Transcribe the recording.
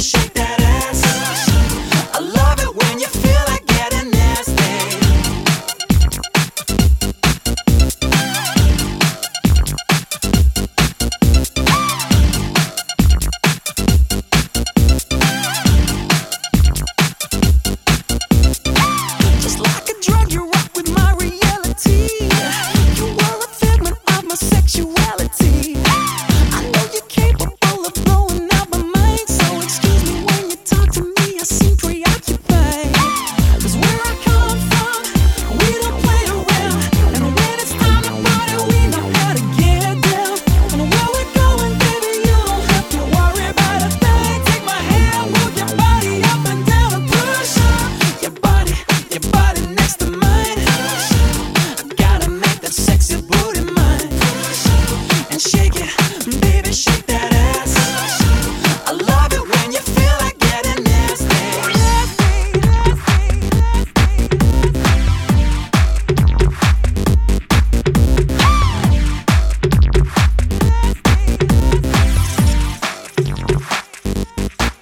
shake baby, baby, she.